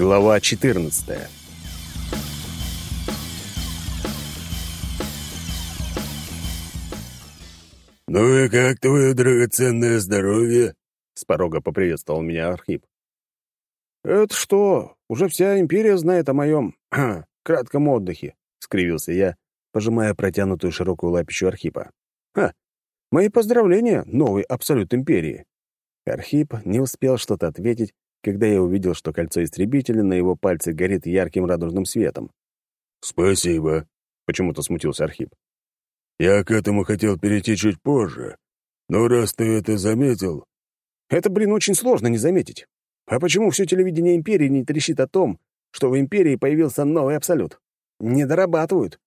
Глава 14 «Ну и как твое драгоценное здоровье?» — с порога поприветствовал меня Архип. «Это что, уже вся империя знает о моем кратком отдыхе?» — скривился я, пожимая протянутую широкую лапищу Архипа. «Ха! Мои поздравления, новый абсолют империи!» Архип не успел что-то ответить, когда я увидел, что кольцо истребителя на его пальце горит ярким радужным светом. «Спасибо», — почему-то смутился Архип. «Я к этому хотел перейти чуть позже, но раз ты это заметил...» «Это, блин, очень сложно не заметить. А почему все телевидение империи не трещит о том, что в империи появился новый абсолют? Не дорабатывают.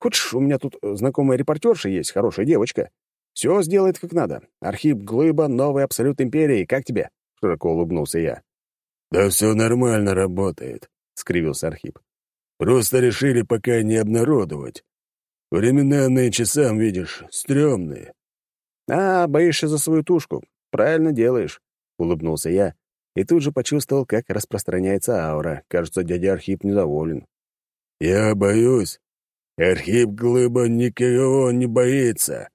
Хочешь, у меня тут знакомая репортерша есть, хорошая девочка. Все сделает как надо. Архип Глыба, новый абсолют империи. Как тебе?» Широко улыбнулся я. «Да все нормально работает», — скривился Архип. «Просто решили пока не обнародовать. Времена нынче, сам видишь, стрёмные». «А, боишься за свою тушку. Правильно делаешь», — улыбнулся я и тут же почувствовал, как распространяется аура. Кажется, дядя Архип недоволен. «Я боюсь. Архип Глыба никого не боится».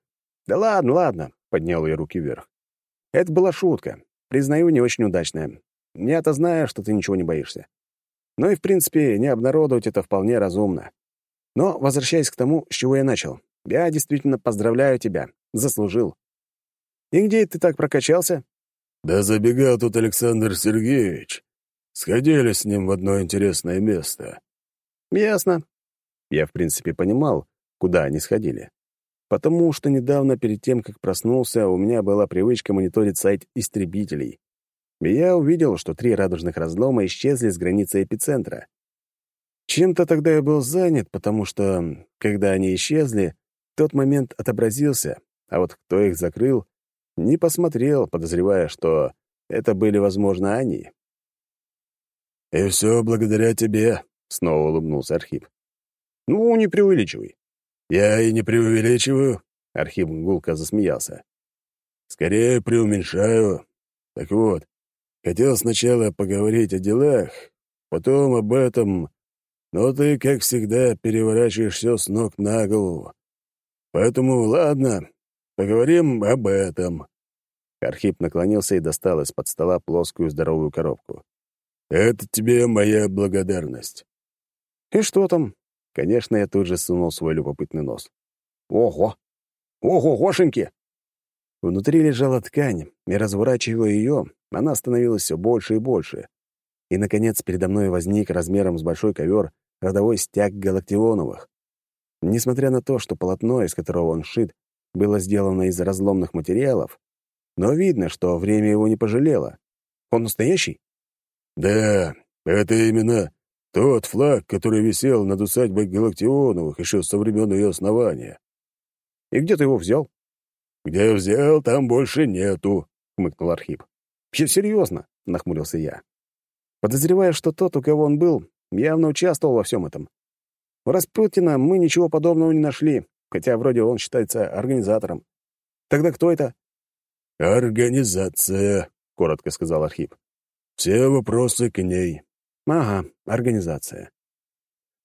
«Да ладно, ладно», — поднял я руки вверх. «Это была шутка. Признаю, не очень удачная. Я-то знаю, что ты ничего не боишься. Ну и, в принципе, не обнародовать это вполне разумно. Но, возвращаясь к тому, с чего я начал, я действительно поздравляю тебя. Заслужил. И где ты так прокачался? Да забегал тут Александр Сергеевич. Сходили с ним в одно интересное место. Ясно. Я, в принципе, понимал, куда они сходили. Потому что недавно, перед тем, как проснулся, у меня была привычка мониторить сайт истребителей. Я увидел, что три радужных разлома исчезли с границы эпицентра. Чем-то тогда я был занят, потому что, когда они исчезли, тот момент отобразился, а вот кто их закрыл, не посмотрел, подозревая, что это были, возможно, они. «И все благодаря тебе», — снова улыбнулся Архип. «Ну, не преувеличивай». «Я и не преувеличиваю», — Архип гулко засмеялся. «Скорее преуменьшаю. Так вот, хотел сначала поговорить о делах, потом об этом, но ты, как всегда, переворачиваешь все с ног на голову. Поэтому, ладно, Поговорим об этом». Архип наклонился и достал из-под стола плоскую здоровую коробку. «Это тебе моя благодарность». «И что там?» Конечно, я тут же сунул свой любопытный нос. «Ого! Ого-гошеньки!» Внутри лежала ткань, и, разворачивая ее, она становилась все больше и больше. И, наконец, передо мной возник размером с большой ковер родовой стяг галактионовых. Несмотря на то, что полотно, из которого он шит, было сделано из разломных материалов, но видно, что время его не пожалело. Он настоящий? Да, это именно тот флаг, который висел над усадьбой Галактионовых еще со времен ее основания. И где ты его взял? Где взял, там больше нету, хмыкнул Архип. Я серьезно, нахмурился я. Подозревая, что тот, у кого он был, явно участвовал во всем этом. У Распутина мы ничего подобного не нашли, хотя вроде он считается организатором. Тогда кто это? «Организация», — коротко сказал Архип. «Все вопросы к ней». «Ага, организация.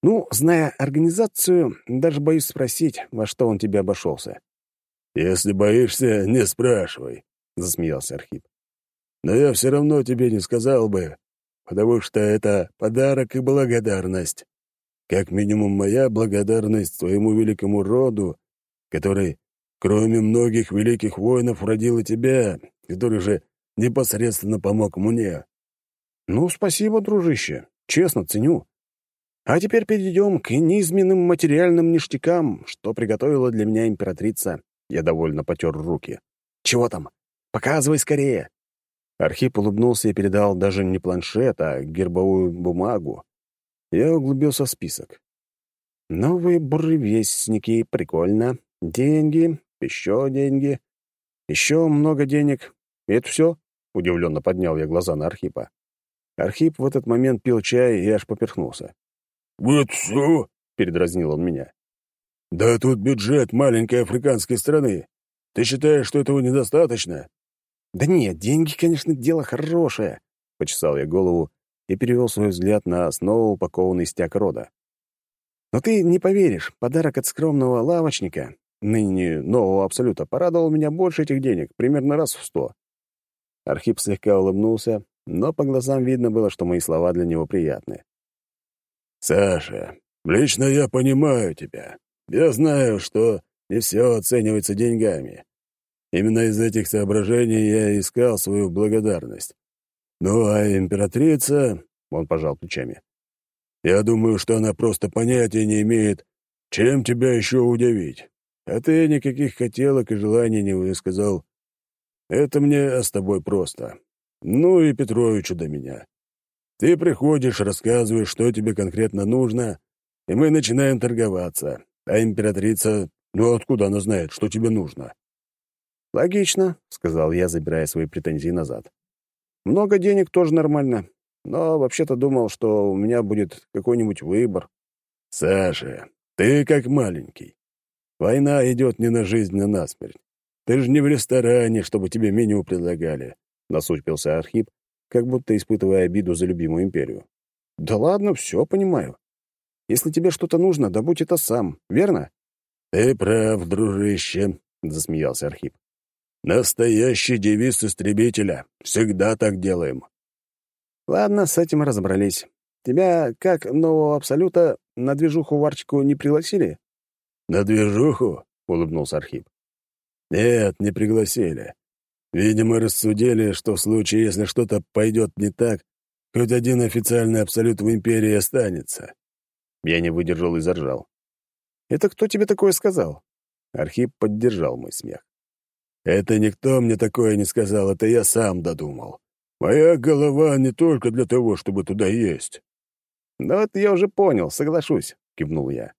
Ну, зная организацию, даже боюсь спросить, во что он тебе обошелся». «Если боишься, не спрашивай», — засмеялся Архип. «Но я все равно тебе не сказал бы, потому что это подарок и благодарность. Как минимум моя благодарность своему великому роду, который, кроме многих великих воинов, родил и тебя, который же непосредственно помог мне. Ну, спасибо, дружище. Честно ценю. А теперь перейдем к низменным материальным ништякам, что приготовила для меня императрица. Я довольно потер руки. Чего там? Показывай скорее. Архип улыбнулся и передал даже не планшет, а гербовую бумагу. Я углубился в список. Новые буревестники, прикольно. Деньги, еще деньги, еще много денег. И это все? Удивленно поднял я глаза на Архипа. Архип в этот момент пил чай и аж поперхнулся. «Вот все?» — передразнил он меня. «Да тут бюджет маленькой африканской страны. Ты считаешь, что этого недостаточно?» «Да нет, деньги, конечно, дело хорошее», — почесал я голову и перевел свой взгляд на снова упакованный стяг рода. «Но ты не поверишь, подарок от скромного лавочника, ныне нового Абсолюта, порадовал меня больше этих денег, примерно раз в сто». Архип слегка улыбнулся, но по глазам видно было, что мои слова для него приятны. «Саша, лично я понимаю тебя. Я знаю, что не все оценивается деньгами. Именно из этих соображений я искал свою благодарность. Ну, а императрица...» — он пожал плечами. «Я думаю, что она просто понятия не имеет, чем тебя еще удивить. А ты никаких хотелок и желаний не высказал. Это мне с тобой просто. Ну и Петровичу до меня. Ты приходишь, рассказываешь, что тебе конкретно нужно, и мы начинаем торговаться. А императрица, ну откуда она знает, что тебе нужно?» «Логично», — сказал я, забирая свои претензии назад. «Много денег тоже нормально, но вообще-то думал, что у меня будет какой-нибудь выбор». «Саша, ты как маленький. Война идет не на жизнь, а на смерть. Ты же не в ресторане, чтобы тебе меню предлагали», — насупился Архип, как будто испытывая обиду за любимую империю. «Да ладно, все понимаю. Если тебе что-то нужно, добудь это сам, верно?» «Ты прав, дружище», — засмеялся Архип. «Настоящий девиз истребителя. Всегда так делаем». «Ладно, с этим разобрались. Тебя, как нового Абсолюта, на движуху Варчику не пригласили?» «На движуху?» — улыбнулся Архип. «Нет, не пригласили. Видимо, рассудили, что в случае, если что-то пойдет не так, хоть один официальный абсолют в империи останется». Я не выдержал и заржал. «Это кто тебе такое сказал?» Архип поддержал мой смех. «Это никто мне такое не сказал, это я сам додумал. Моя голова не только для того, чтобы туда есть». «Да вот я уже понял, соглашусь», — кивнул я.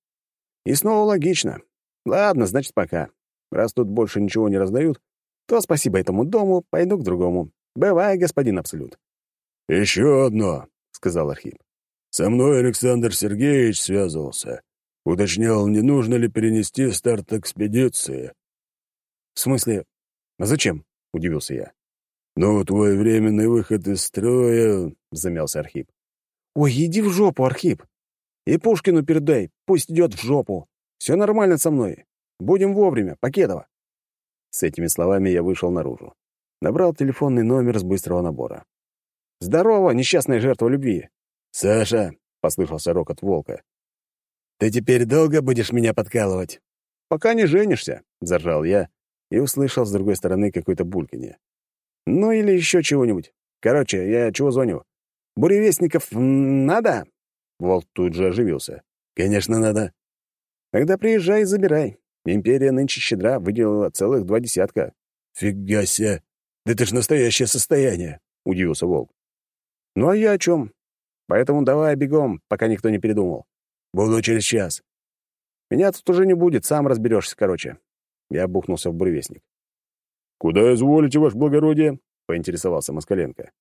«И снова логично. Ладно, значит, пока. Раз тут больше ничего не раздают, то спасибо этому дому, пойду к другому. Бывай, господин Абсолют». «Еще одно», — сказал Архип. «Со мной Александр Сергеевич связывался. Уточнял, не нужно ли перенести старт экспедиции». «В смысле? А зачем?» — удивился я. «Ну, твой временный выход из строя...» — замялся Архип. «Ой, иди в жопу, Архип! И Пушкину передай, пусть идет в жопу. Все нормально со мной. Будем вовремя, Покедова». С этими словами я вышел наружу. Набрал телефонный номер с быстрого набора. «Здорово, несчастная жертва любви!» «Саша!» — послышался рокот волка. «Ты теперь долго будешь меня подкалывать?» «Пока не женишься», — заржал я и услышал с другой стороны какое-то бульканье. «Ну или еще чего-нибудь. Короче, я чего звоню? Буревестников надо?» Волк тут же оживился. «Конечно, надо». «Тогда приезжай и забирай. Империя нынче щедра, выделила целых два десятка». «Фига себе! Да это ж настоящее состояние!» — удивился Волк. «Ну а я о чем? Поэтому давай бегом, пока никто не передумал. Буду через час. Меня тут уже не будет, сам разберешься, короче». Я бухнулся в буревестник. «Куда изволите, ваше благородие?» — поинтересовался Москаленко.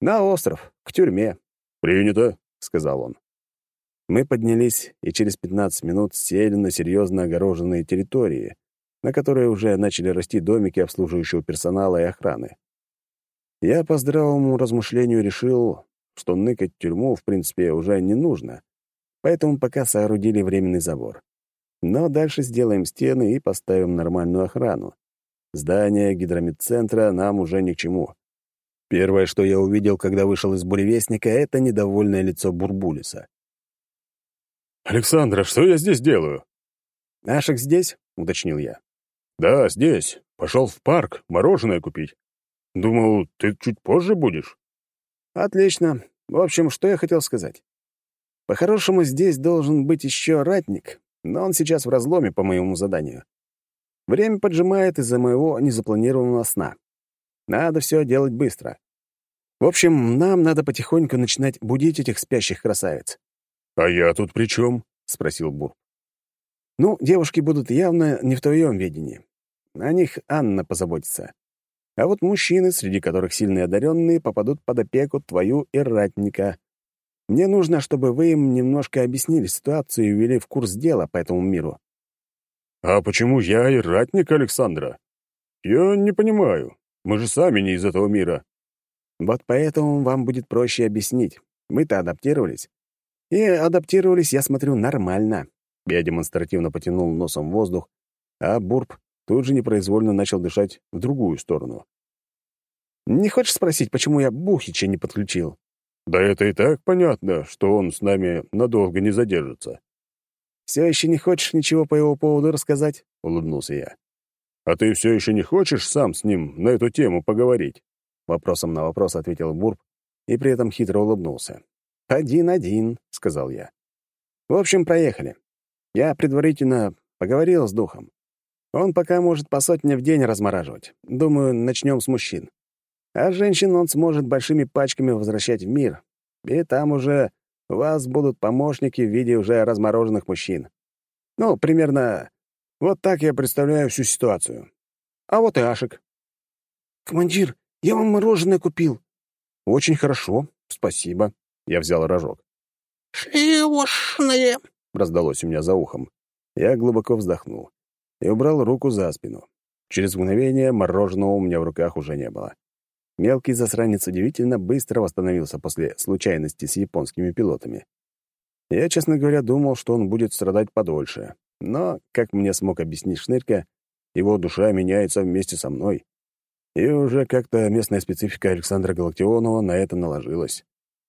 «На остров, к тюрьме». «Принято», — сказал он. Мы поднялись и через 15 минут сели на серьезно огороженные территории, на которые уже начали расти домики обслуживающего персонала и охраны. Я по здравому размышлению решил, что ныкать тюрьму, в принципе, уже не нужно, поэтому пока соорудили временный забор. Но дальше сделаем стены и поставим нормальную охрану. Здание гидромедцентра нам уже ни к чему. Первое, что я увидел, когда вышел из буревестника, это недовольное лицо Бурбулиса. «Александра, что я здесь делаю?» «Ашек здесь?» — уточнил я. «Да, здесь. Пошел в парк мороженое купить. Думал, ты чуть позже будешь». «Отлично. В общем, что я хотел сказать. По-хорошему, здесь должен быть еще ратник, но он сейчас в разломе по моему заданию. Время поджимает из-за моего незапланированного сна. Надо все делать быстро. В общем, нам надо потихоньку начинать будить этих спящих красавиц. «А я тут при чем?» — спросил Бур. «Ну, девушки будут явно не в твоем ведении. О них Анна позаботится. А вот мужчины, среди которых сильные одаренные, попадут под опеку твою и ратника. Мне нужно, чтобы вы им немножко объяснили ситуацию и ввели в курс дела по этому миру». «А почему я и ратник Александра? Я не понимаю. Мы же сами не из этого мира». «Вот поэтому вам будет проще объяснить. Мы-то адаптировались. И адаптировались, я смотрю, нормально. Я демонстративно потянул носом воздух, а Бурб тут же непроизвольно начал дышать в другую сторону. «Не хочешь спросить, почему я Бухича не подключил?» «Да это и так понятно, что он с нами надолго не задержится». «Все еще не хочешь ничего по его поводу рассказать?» — улыбнулся я. «А ты все еще не хочешь сам с ним на эту тему поговорить?» Вопросом на вопрос ответил Бурб и при этом хитро улыбнулся. «Один-один», — сказал я. «В общем, проехали. Я предварительно поговорил с духом. Он пока может по сотне в день размораживать. Думаю, начнем с мужчин. А женщин он сможет большими пачками возвращать в мир. И там уже у вас будут помощники в виде уже размороженных мужчин. Ну, примерно вот так я представляю всю ситуацию. А вот и Ашик. «Командир, я вам мороженое купил». «Очень хорошо, спасибо». Я взял рожок. «Шлевошное!» — раздалось у меня за ухом. Я глубоко вздохнул и убрал руку за спину. Через мгновение мороженого у меня в руках уже не было. Мелкий засранец удивительно быстро восстановился после случайности с японскими пилотами. Я, честно говоря, думал, что он будет страдать подольше. Но, как мне смог объяснить Шнырька, его душа меняется вместе со мной. И уже как-то местная специфика Александра Галактионова на это наложилась.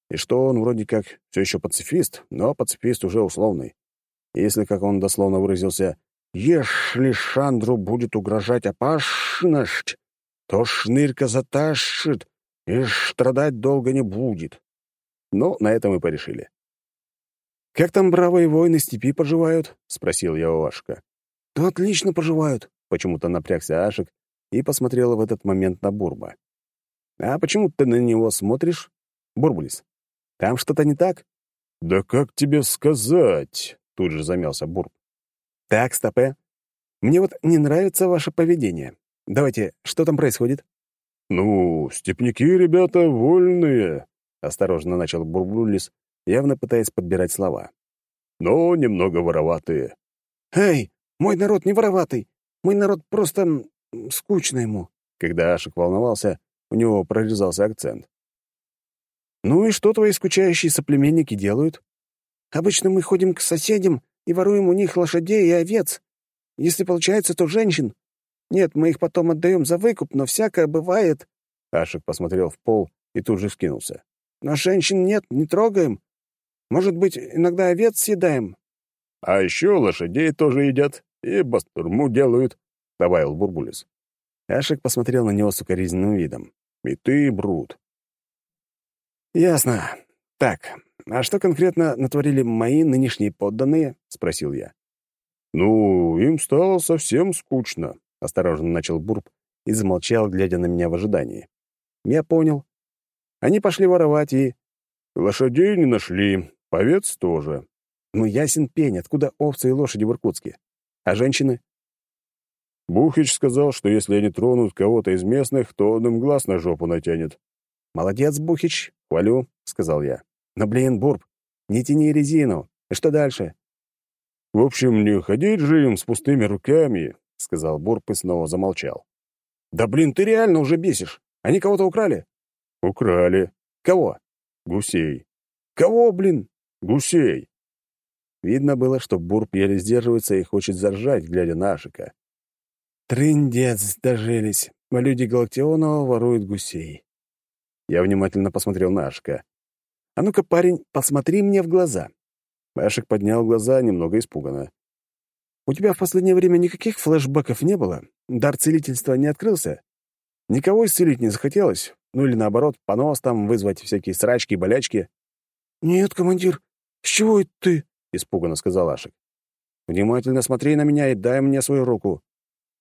И что он вроде как все еще пацифист, но пацифист уже условный. Если, как он дословно выразился, «Если Шандру будет угрожать опасность, то шнырька затащит, и страдать долго не будет». Ну, на этом мы порешили. «Как там бравые воины степи поживают?» — спросил я у Ашика. «Да отлично поживают», — почему-то напрягся Ашик и посмотрел в этот момент на Бурба. «А почему ты на него смотришь, Бурбулис? Там что-то не так?» «Да как тебе сказать?» — тут же замялся Бурб. «Так, стопе. Мне вот не нравится ваше поведение. Давайте, что там происходит?» «Ну, степняки ребята вольные», — осторожно начал Бурбулис, явно пытаясь подбирать слова. «Но немного вороватые». «Эй, мой народ не вороватый. Мой народ просто скучно ему». Когда Ашик волновался, у него прорезался акцент. «Ну и что твои скучающие соплеменники делают?» «Обычно мы ходим к соседям и воруем у них лошадей и овец. Если получается, то женщин. Нет, мы их потом отдаем за выкуп, но всякое бывает». Ашик посмотрел в пол и тут же скинулся. «Но женщин нет, не трогаем. Может быть, иногда овец съедаем?» «А еще лошадей тоже едят и бастурму делают», — добавил Бурбулис. Ашик посмотрел на него с укоризненным видом. «И ты, Брут». «Ясно. Так, а что конкретно натворили мои нынешние подданные?» — спросил я. «Ну, им стало совсем скучно», — осторожно начал Бурб и замолчал, глядя на меня в ожидании. «Я понял. Они пошли воровать и...» «Лошадей не нашли, овец тоже». «Ну, ясен пень, откуда овцы и лошади в Иркутске? А женщины?» Бухич сказал, что если они тронут кого-то из местных, то он им глаз на жопу натянет. «Молодец, Бухич, хвалю», — сказал я. «Но, блин, Бурб, не тяни резину. И что дальше?» «В общем, не ходить же им с пустыми руками», — сказал Бурб и снова замолчал. «Да, блин, ты реально уже бесишь. Они кого-то украли?» «Украли». «Кого?» «Гусей». «Кого, блин?» «Гусей». Видно было, что Бурб еле сдерживается и хочет заржать, глядя на Ашика. Трындец, дожились. Люди Галактионова воруют гусей. Я внимательно посмотрел на Ашика. «А ну-ка, парень, посмотри мне в глаза». Ашик поднял глаза, немного испуганно. «У тебя в последнее время никаких флешбеков не было? Дар целительства не открылся? Никого исцелить не захотелось? Ну или наоборот, понос там вызвать всякие срачки и болячки?» «Нет, командир, с чего это ты?» — испуганно сказал Ашик. «Внимательно смотри на меня и дай мне свою руку».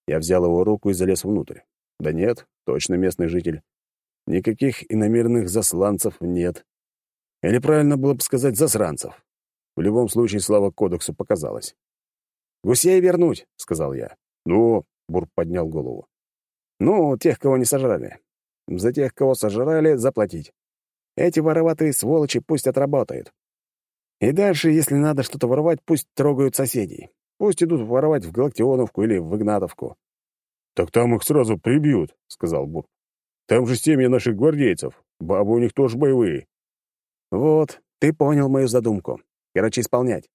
Я взял его руку и залез внутрь. Да нет, точно местный житель. Никаких иномерных засланцев нет. Или правильно было бы сказать «засранцев». В любом случае, слава кодексу показалась. «Гусей вернуть», — сказал я. «Ну», — Бурб поднял голову. «Ну, тех, кого не сожрали. За тех, кого сожрали, заплатить. Эти вороватые сволочи пусть отработают. И дальше, если надо что-то воровать, пусть трогают соседей. Пусть идут воровать в Галактионовку или в Игнатовку. «Так там их сразу прибьют», — сказал Бурб. «Там же семьи наших гвардейцев. Бабы у них тоже боевые». Вот, ты понял мою задумку. Короче, исполнять.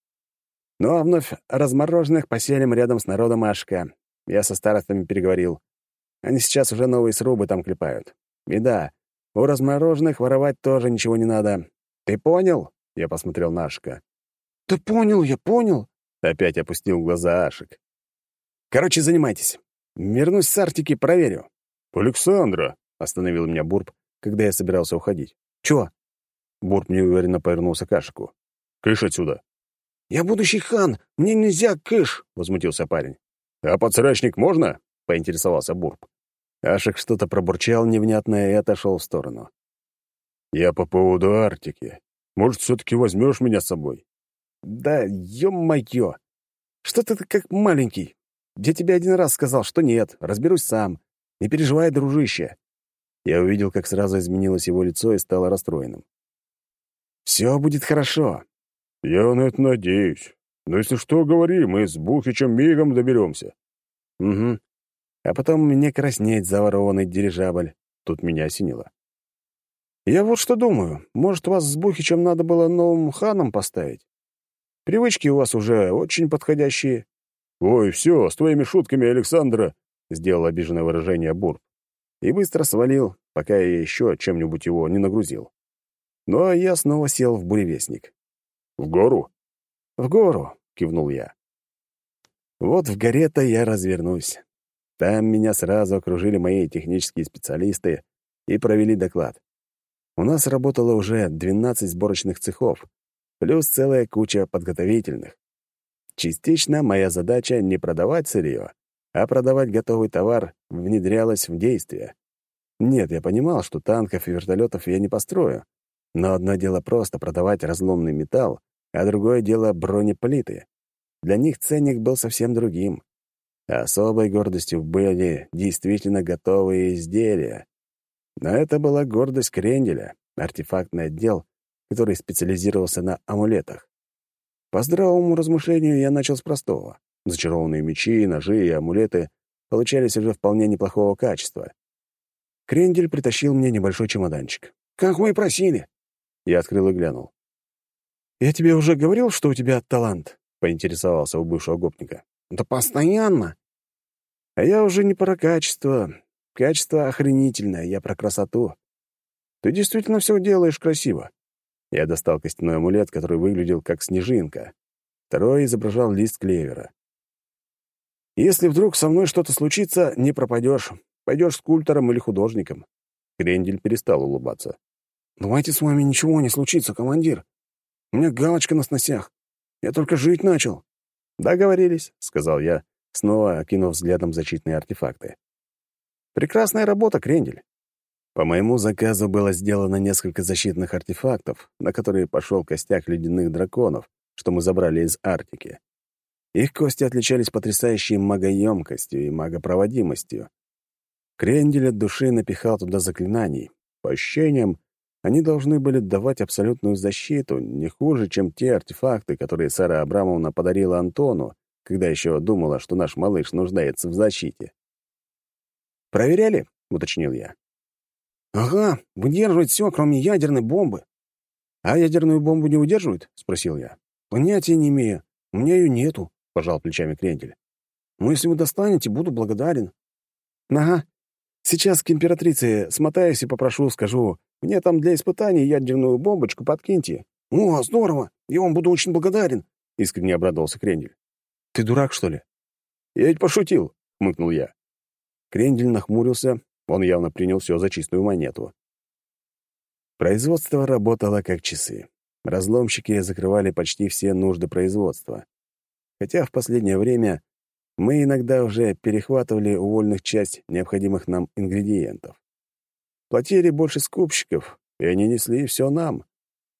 Ну а вновь размороженных поселим рядом с народом Ашка. Я со старостами переговорил. Они сейчас уже новые срубы там клепают. И да, у размороженных воровать тоже ничего не надо. Ты понял? Я посмотрел на Ашка. «Да понял я, понял!» Опять опустил глаза Ашик. «Короче, занимайтесь. Вернусь с Артики, проверю». «Александра!» — остановил меня Бурб, когда я собирался уходить. «Чего?» Бурб неуверенно повернулся к Ашику. «Кыш отсюда!» «Я будущий хан, мне нельзя кыш!» — возмутился парень. «А подсрачник можно?» — поинтересовался Бурб. Ашик что-то пробурчал невнятное и отошел в сторону. «Я по поводу Арктики. Может, все-таки возьмешь меня с собой?» «Да, ё-моё! Что ты как маленький? Я тебе один раз сказал, что нет, разберусь сам. Не переживай, дружище». Я увидел, как сразу изменилось его лицо и стало расстроенным. «Все будет хорошо». «Я на это надеюсь. Но если что, говори, мы с Бухичем мигом доберемся». «Угу. А потом мне краснеть за ворованный дирижабль». Тут меня осенило. «Я вот что думаю. Может, вас с Бухичем надо было новым ханом поставить? Привычки у вас уже очень подходящие». «Ой, все, с твоими шутками, Александра!» — сделал обиженное выражение Бурб. И быстро свалил, пока я еще чем-нибудь его не нагрузил. Ну, а я снова сел в буревестник. «В гору?» «В гору», — кивнул я. «Вот в горе-то я развернусь. Там меня сразу окружили мои технические специалисты и провели доклад. У нас работало уже 12 сборочных цехов, плюс целая куча подготовительных. Частично моя задача не продавать сырье, а продавать готовый товар внедрялась в действие. Нет, я понимал, что танков и вертолетов я не построю, но одно дело просто продавать разломный металл, а другое дело бронеплиты. Для них ценник был совсем другим. Особой гордостью были действительно готовые изделия. Но это была гордость Кренделя, артефактный отдел, который специализировался на амулетах. По здравому размышлению я начал с простого. Зачарованные мечи, ножи и амулеты получались уже вполне неплохого качества. Крендель притащил мне небольшой чемоданчик. «Как мы и просили!» Я открыл и глянул. «Я тебе уже говорил, что у тебя талант?» — поинтересовался у бывшего гопника. «Да постоянно!» «А я уже не про качество. Качество охренительное, я про красоту. Ты действительно все делаешь красиво». Я достал костяной амулет, который выглядел как снежинка. Второй изображал лист клевера. «Если вдруг со мной что-то случится, не пропадешь. Пойдешь скульптором или художником». Крендель перестал улыбаться. «Давайте с вами ничего не случится, командир. У меня галочка на сносях. Я только жить начал». «Договорились», — сказал я, снова окинув взглядом защитные артефакты. «Прекрасная работа, Крендель». По моему заказу было сделано несколько защитных артефактов, на которые пошел костяк ледяных драконов, что мы забрали из Арктики. Их кости отличались потрясающей магоемкостью и магопроводимостью. Крендель от души напихал туда заклинаний. По ощущениям, они должны были давать абсолютную защиту, не хуже, чем те артефакты, которые Сара Абрамовна подарила Антону, когда еще думала, что наш малыш нуждается в защите. «Проверяли?» — уточнил я. «Ага, выдерживает все, кроме ядерной бомбы». «А ядерную бомбу не удерживают?» — спросил я. «Понятия не имею. У меня ее нету», — пожал плечами Крендель. «Но если вы достанете, буду благодарен». «Ага. Сейчас к императрице смотаюсь и попрошу, скажу, мне там для испытаний ядерную бомбочку подкиньте». «О, здорово! Я вам буду очень благодарен», — искренне обрадовался Крендель. «Ты дурак, что ли?» «Я ведь пошутил», — хмыкнул я. Крендель нахмурился, он явно принял все за чистую монету. Производство работало как часы. Разломщики закрывали почти все нужды производства. Хотя в последнее время мы иногда уже перехватывали у вольных часть необходимых нам ингредиентов. Платили больше скупщиков, и они несли все нам.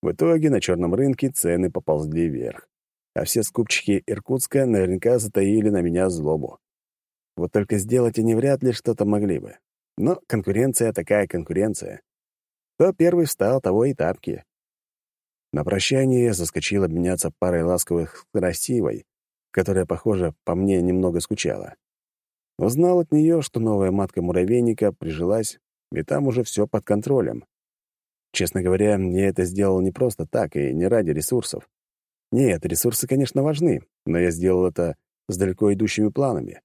В итоге на черном рынке цены поползли вверх, а все скупщики Иркутска наверняка затаили на меня злобу. Вот только сделать они вряд ли что-то могли бы. Но конкуренция такая конкуренция. Кто первый встал, того и тапки. На прощание я заскочил обменяться парой ласковых с красивой, которая, похоже, по мне немного скучала. Узнал от нее, что новая матка муравейника прижилась, и там уже все под контролем. Честно говоря, я это сделал не просто так и не ради ресурсов. Нет, ресурсы, конечно, важны, но я сделал это с далеко идущими планами.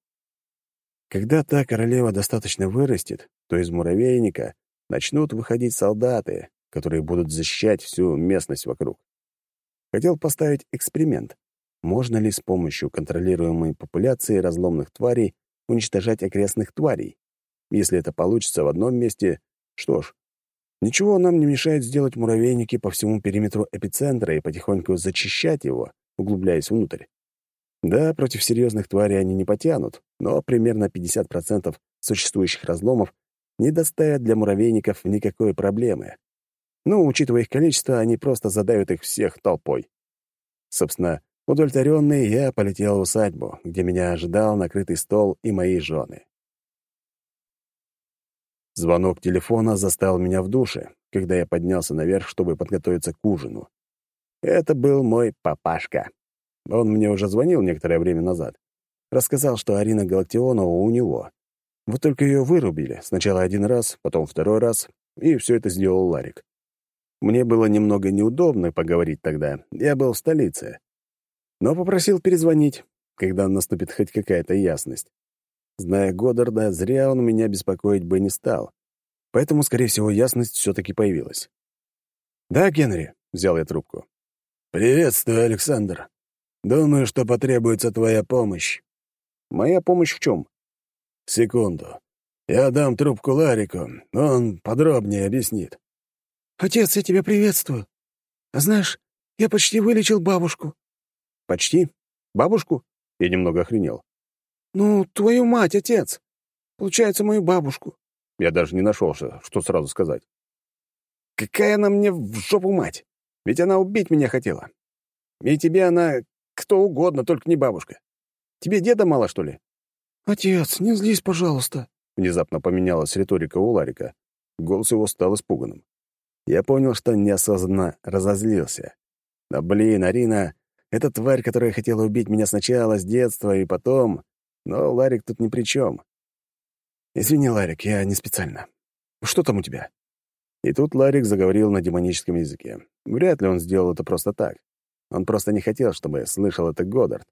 Когда та королева достаточно вырастет, то из муравейника начнут выходить солдаты, которые будут защищать всю местность вокруг. Хотел поставить эксперимент. Можно ли с помощью контролируемой популяции разломных тварей уничтожать окрестных тварей? Если это получится в одном месте, что ж, ничего нам не мешает сделать муравейники по всему периметру эпицентра и потихоньку зачищать его, углубляясь внутрь. Да, против серьезных тварей они не потянут, но примерно 50% существующих разломов не доставят для муравейников никакой проблемы. Ну, учитывая их количество, они просто задавят их всех толпой. Собственно, удовлетворенный, я полетел в усадьбу, где меня ожидал накрытый стол и мои жены. Звонок телефона застал меня в душе, когда я поднялся наверх, чтобы подготовиться к ужину. Это был мой папашка. Он мне уже звонил некоторое время назад. Рассказал, что Арина Галактионова у него. Вот только ее вырубили. Сначала один раз, потом второй раз, и все это сделал Ларик. Мне было немного неудобно поговорить тогда. Я был в столице. Но попросил перезвонить, когда наступит хоть какая-то ясность. Зная Годдарда, зря он меня беспокоить бы не стал. Поэтому, скорее всего, ясность все-таки появилась. «Да, Генри?» — взял я трубку. «Приветствую, Александр. Думаю, что потребуется твоя помощь». «Моя помощь в чем?» «Секунду. Я дам трубку Ларику, он подробнее объяснит». «Отец, я тебя приветствую. А знаешь, я почти вылечил бабушку». «Почти? Бабушку?» Я немного охренел. «Ну, твою мать, отец. Получается, мою бабушку». Я даже не нашелся, что сразу сказать. «Какая она мне в жопу мать? Ведь она убить меня хотела. И тебе она кто угодно, только не бабушка. Тебе деда мало, что ли?» «Отец, не злись, пожалуйста». Внезапно поменялась риторика у Ларика. Голос его стал испуганным. Я понял, что неосознанно разозлился. Да блин, Арина — это тварь, которая хотела убить меня сначала, с детства и потом. Но Ларик тут ни при чем. «Извини, Ларик, я не специально. Что там у тебя?» И тут Ларик заговорил на демоническом языке. Вряд ли он сделал это просто так. Он просто не хотел, чтобы слышал это Годдард.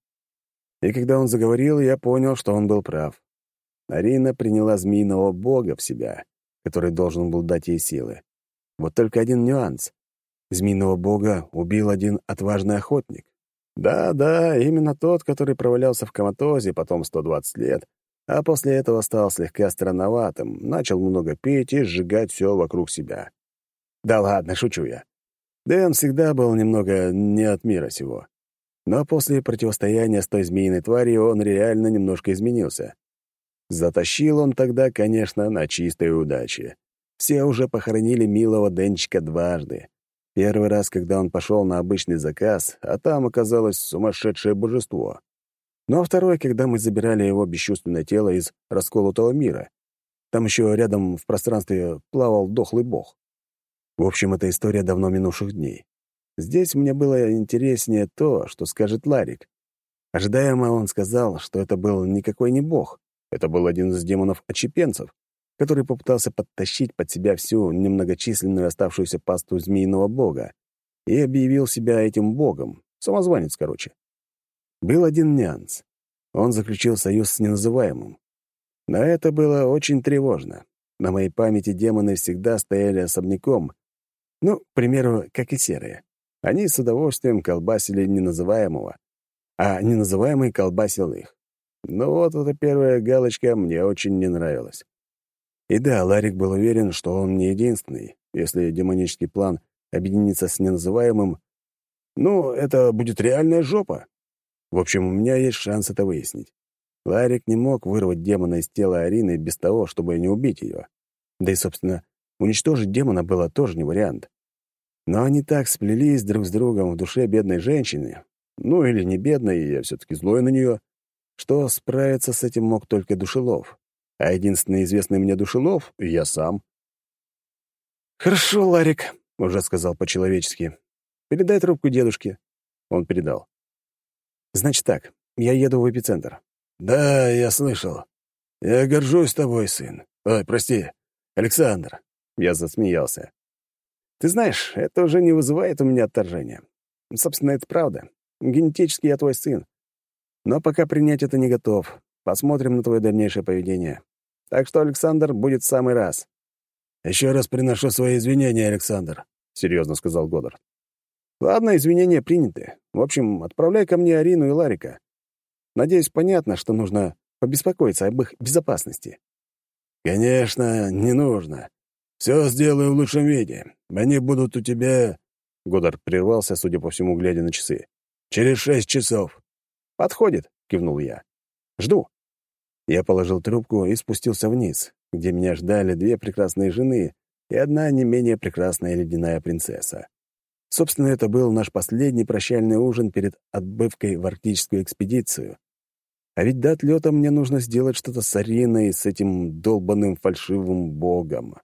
И когда он заговорил, я понял, что он был прав. Арина приняла змеиного бога в себя, который должен был дать ей силы. Вот только один нюанс. Змеиного бога убил один отважный охотник. Да-да, именно тот, который провалялся в коматозе потом 120 лет, а после этого стал слегка странноватым, начал много пить и сжигать все вокруг себя. Да ладно, шучу я. Дэн всегда был немного не от мира сего. Но после противостояния с той змеиной тварью он реально немножко изменился. Затащил он тогда, конечно, на чистой удаче. Все уже похоронили милого Денчика дважды. Первый раз, когда он пошел на обычный заказ, а там оказалось сумасшедшее божество. Ну а второй, когда мы забирали его бесчувственное тело из расколотого мира. Там еще рядом в пространстве плавал дохлый бог. В общем, это история давно минувших дней. Здесь мне было интереснее то, что скажет Ларик. Ожидаемо он сказал, что это был никакой не бог. Это был один из демонов-очепенцев, который попытался подтащить под себя всю немногочисленную оставшуюся пасту змеиного бога и объявил себя этим богом. Самозванец, короче. Был один нюанс. Он заключил союз с неназываемым. Но это было очень тревожно. На моей памяти демоны всегда стояли особняком, ну, к примеру, как и серые. Они с удовольствием колбасили неназываемого, а неназываемый колбасил их. Ну вот эта первая галочка мне очень не нравилась. И да, Ларик был уверен, что он не единственный. Если демонический план объединится с неназываемым, ну, это будет реальная жопа. В общем, у меня есть шанс это выяснить. Ларик не мог вырвать демона из тела Арины без того, чтобы не убить ее. Да и, собственно, Уничтожить демона было тоже не вариант. Но они так сплелись друг с другом в душе бедной женщины, ну или не бедной, я все-таки злой на нее, что справиться с этим мог только Душелов. А единственный известный мне Душелов — я сам. «Хорошо, Ларик», — уже сказал по-человечески. «Передай трубку дедушке». Он передал. «Значит так, я еду в эпицентр». «Да, я слышал. Я горжусь тобой, сын. Ой, прости, Александр. Я засмеялся. Ты знаешь, это уже не вызывает у меня отторжения. Собственно, это правда. Генетически я твой сын. Но пока принять это не готов. Посмотрим на твое дальнейшее поведение. Так что, Александр, будет в самый раз. «Еще раз приношу свои извинения, Александр», — серьезно сказал Годдард. «Ладно, извинения приняты. В общем, отправляй ко мне Арину и Ларика. Надеюсь, понятно, что нужно побеспокоиться об их безопасности». «Конечно, не нужно. Все сделаю в лучшем виде. Они будут у тебя...» Годдард прервался, судя по всему, глядя на часы. «Через шесть часов». «Подходит», — кивнул я. «Жду». Я положил трубку и спустился вниз, где меня ждали две прекрасные жены и одна не менее прекрасная ледяная принцесса. Собственно, это был наш последний прощальный ужин перед отбывкой в арктическую экспедицию. А ведь до отлета мне нужно сделать что-то с Ариной, с этим долбанным фальшивым богом.